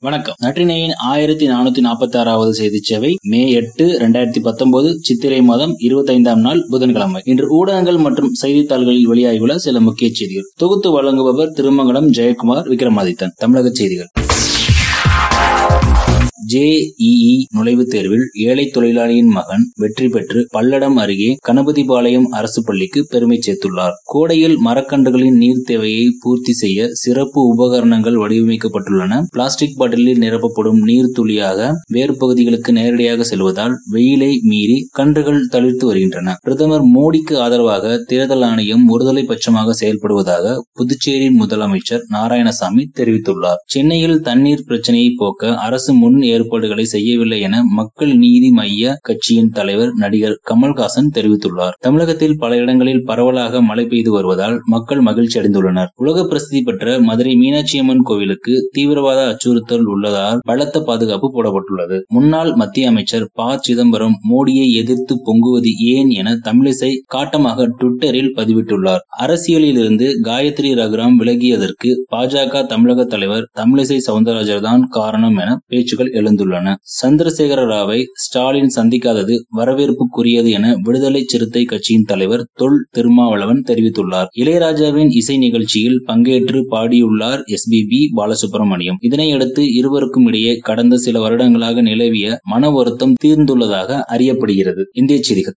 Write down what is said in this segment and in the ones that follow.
வணக்கம். நற்றினையின் ஆயிரத்தி நானூத்தி நாற்பத்தி ஆறாவது செய்தி சேவை மே எட்டு இரண்டாயிரத்தி பத்தொன்பது சித்திரை மாதம் இருபத்தி ஐந்தாம் நாள் புதன்கிழமை. இன்று ஊடகங்கள் மற்றும் செய்தித்தாள்களில் வெளியாகியுள்ள சில முக்கிய செய்திகள். தொகுத்து வழங்குபவர் திருமங்கலம் ஜெயக்குமார் விக்ரமாதித்தன். தமிழக செய்திகள். ஜேஇஇ நுழைவுத் தேர்வில் ஏழை தொழிலாளியின் மகன் வெற்றி பெற்று பல்லடம் அருகே கணபதிபாளையம் அரசு பள்ளிக்கு பெருமை சேர்த்துள்ளார். கோடையில் மரக்கன்றுகளின் நீர் தேவையை பூர்த்தி செய்ய சிறப்பு உபகரணங்கள் வடிவமைக்கப்பட்டுள்ளன. பிளாஸ்டிக் பாட்டிலில் நிரப்பப்படும் நீர் துளியாக வேறு பகுதிகளுக்கு நேரடியாக செல்வதால் வெயிலை மீறி கன்றுகள் தளிர்த்து வருகின்றன. பிரதமர் மோடிக்கு ஆதரவாக தேர்தல் ஆணையம் ஒருதலை பட்சமாக செயல்படுவதாக புதுச்சேரி முதலமைச்சர் நாராயணசாமி தெரிவித்துள்ளார். சென்னையில் தண்ணீர் பிரச்சனையை போக்க அரசு முன் ஏற்பாடுகளை செய்யவில்லை என மக்கள் நீதி மைய கட்சியின் தலைவர் நடிகர் கமல்ஹாசன் தெரிவித்துள்ளார். தமிழகத்தில் பல இடங்களில் பரவலாக மழை பெய்து வருவதால் மக்கள் மகிழ்ச்சி அடைந்துள்ளனர். உலக பிரசித்தி பெற்ற மதுரை மீனாட்சி அம்மன் கோவிலுக்கு தீவிரவாத அச்சுறுத்தல் உள்ளதால் பலத்த பாதுகாப்பு போடப்பட்டுள்ளது. முன்னாள் மத்திய அமைச்சர் ப. சிதம்பரம் மோடியை எதிர்த்து பொங்குவது ஏன் என தமிழிசை காட்டமாக டுவிட்டரில் பதிவிட்டுள்ளார். அரசியலில் இருந்து காயத்ரி ரகுராம் விலகியதற்கு பாஜக தமிழக தலைவர் தமிழிசை சவுந்தரராஜர் தான் காரணம் என பேச்சுக்கள் எழுந்துள்ளன. சந்திரசேகர ராவை ஸ்டாலின் சந்திக்காதது வரவேற்புக்குரியது என விடுதலை சிறுத்தை கட்சியின் தலைவர் தொல் திருமாவளவன் தெரிவித்துள்ளார். இளையராஜாவின் இசை நிகழ்ச்சியில் பங்கேற்று பாடியுள்ளார் எஸ் பி பாலசுப்ரமணியம். இதனையடுத்து இருவருக்கும் இடையே கடந்த சில வருடங்களாக நிலவிய மன வருத்தம் தீர்ந்துள்ளதாக அறியப்படுகிறது. இந்திய செய்திகள்.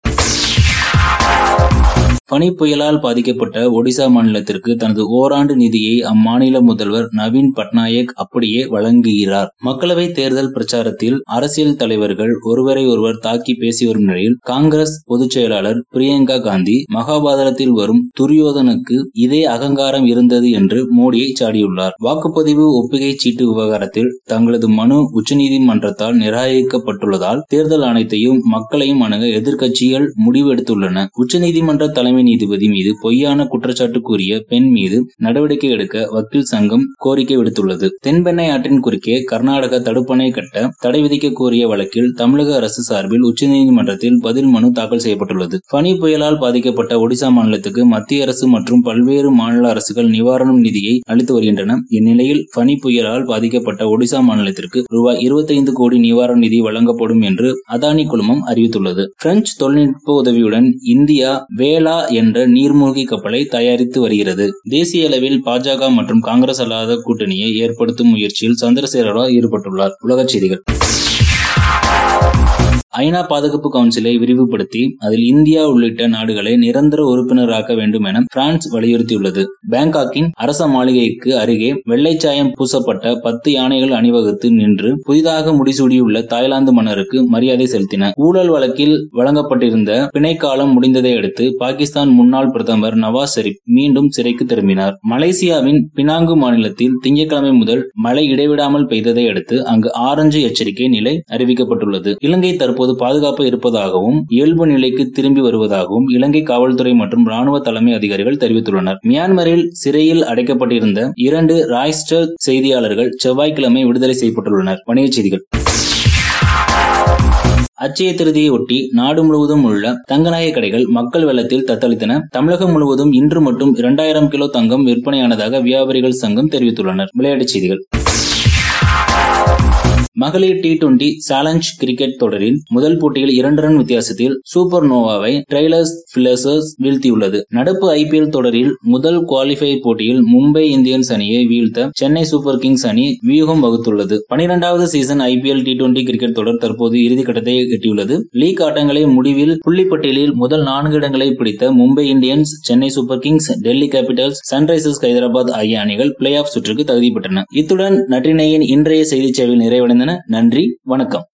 பனி புயலால் பாதிக்கப்பட்ட ஒடிசா மாநிலத்திற்கு தனது ஓராண்டு நிதியை அம்மாநில முதல்வர் நவீன் பட்நாயக் அப்படியே வழங்குகிறார். மக்களவை தேர்தல் பிரச்சாரத்தில் அரசியல் தலைவர்கள் ஒருவரை ஒருவர் தாக்கி பேசி வரும் நிலையில் காங்கிரஸ் பொதுச் செயலாளர் பிரியங்கா காந்தி மகாபாரதத்தில் வரும் துரியோதனுக்கு இதே அகங்காரம் இருந்தது என்று மோடியை சாடியுள்ளார். வாக்குப்பதிவு ஒப்புகை சீட்டு விவகாரத்தில் தங்களது மனு உச்சநீதிமன்றத்தால் நிராகரிக்கப்பட்டுள்ளதால் தேர்தல் ஆணையத்தையும் மக்களையும் அணுக எதிர்க்கட்சிகள் முடிவெடுத்துள்ளன. உச்சநீதிமன்ற தலைமை தலைமை நீதிபதி மீது பொய்யான குற்றச்சாட்டு கூறிய பெண் மீது நடவடிக்கை எடுக்க வக்கீல் சங்கம் கோரிக்கை விடுத்துள்ளது. தென்பெண்ணை ஆற்றின் குறுக்கே கர்நாடக தடுப்பணை கட்ட தடை விதிக்க கோரிய வழக்கில் தமிழக அரசு சார்பில் உச்சநீதிமன்றத்தில் பதில் மனு தாக்கல் செய்யப்பட்டுள்ளது. பனி புயலால் பாதிக்கப்பட்ட ஒடிசா மாநிலத்துக்கு மத்திய அரசு மற்றும் பல்வேறு மாநில அரசுகள் நிவாரணம் நிதியை அளித்து வருகின்றன. இந்நிலையில் பனி புயலால் பாதிக்கப்பட்ட ஒடிசா மாநிலத்திற்கு ரூபாய் இருபத்தைந்து கோடி நிவாரண நிதி வழங்கப்படும் என்று அதானி குழுமம் அறிவித்துள்ளது. பிரெஞ்சு தொழில்நுட்ப உதவியுடன் இந்தியா வேளா என்ற நீர்மூழ்கி கப்பலை தயாரித்து வருகிறது. தேசிய அளவில் பாஜக மற்றும் காங்கிரஸ் அல்லாத கூட்டணியை ஏற்படுத்தும் முயற்சியில் சந்திரசேகர ஈடுபட்டுள்ளார். உலகச் செய்திகள். ஐநா பாதுகாப்பு கவுன்சிலை விரிவுபடுத்தி அதில் இந்தியா உள்ளிட்ட நாடுகளை நிரந்தர உறுப்பினராக்க வேண்டும் என பிரான்ஸ் வலியுறுத்தியுள்ளது. பேங்காக்கின் அரச மாளிகைக்கு அருகே வெள்ளைச்சாயம் பூசப்பட்ட பத்து யானைகள் அணிவகுத்து நின்று புதிதாக முடிசூடியுள்ள தாய்லாந்து மன்னருக்கு மரியாதை செலுத்தின. ஊழல் வழக்கில் வழங்கப்பட்டிருந்த பிணைக்காலம் முடிந்ததை அடுத்து பாகிஸ்தான் முன்னாள் பிரதமர் நவாஸ் ஷெரீப் மீண்டும் சிறைக்கு திரும்பினார். மலேசியாவின் பினாங்கு மாநிலத்தில் திங்கட்கிழமை முதல் மழை இடைவிடாமல் பெய்ததை அடுத்து அங்கு ஆரஞ்சு எச்சரிக்கை நிலை அறிவிக்கப்பட்டுள்ளது. இலங்கை தற்போது தற்போது பாதுகாப்பு இருப்பதாகவும் இயல்பு நிலைக்கு திரும்பி வருவதாகவும் இலங்கை காவல்துறை மற்றும் ராணுவ தலைமை அதிகாரிகள் தெரிவித்துள்ளனர். மியான்மரில் சிறையில் அடைக்கப்பட்டிருந்த இரண்டு ராய்ஸ்டர் செய்தியாளர்கள் செவ்வாய்க்கிழமை விடுதலை செய்யப்பட்டுள்ளனர். வணிகச் செய்திகள். அச்சய திருதியை ஒட்டி நாடு முழுவதும் உள்ள தங்கநாய கடைகள் மக்கள் வெள்ளத்தில் தத்தளித்தன. தமிழகம் முழுவதும் இன்று மட்டும் இரண்டாயிரம் கிலோ தங்கம் விற்பனையானதாக வியாபாரிகள் சங்கம் தெரிவித்துள்ளனர். விளையாட்டுச் செய்திகள். மகளிர் டி டுவெண்டி சேலஞ்ச் கிரிக்கெட் தொடரின் முதல் போட்டியில் இரண்டு ரன் வித்தியாசத்தில் சூப்பர் நோவாவை ட்ரெய்லர்ஸ் பிளசர்ஸ் வீழ்த்தியுள்ளது. நடப்பு ஐபிஎல் தொடரில் முதல் குவாலிஃபை போட்டியில் மும்பை இந்தியன்ஸ் அணியை வீழ்த்த சென்னை சூப்பர் கிங்ஸ் அணி வியூகம் வகுத்துள்ளது. பனிரெண்டாவது season IPL T twenty cricket தொடர் தற்போது இறுதிக்கட்டத்தை எட்டியுள்ளது. லீக் ஆட்டங்களை முடிவில் புள்ளிப்பட்டியலில் முதல் நான்கு இடங்களை பிடித்த Mumbai Indians Chennai super kings Delhi capitals sunrisers Hyderabad ஆகிய அணிகள் பிளே ஆஃப் சுற்றுக்கு தகுதி பெற்றன இத்துடன் நற்றினையின் இன்றைய செய்தி சேவையில் நிறைவடைந்தன நன்றி. வணக்கம்.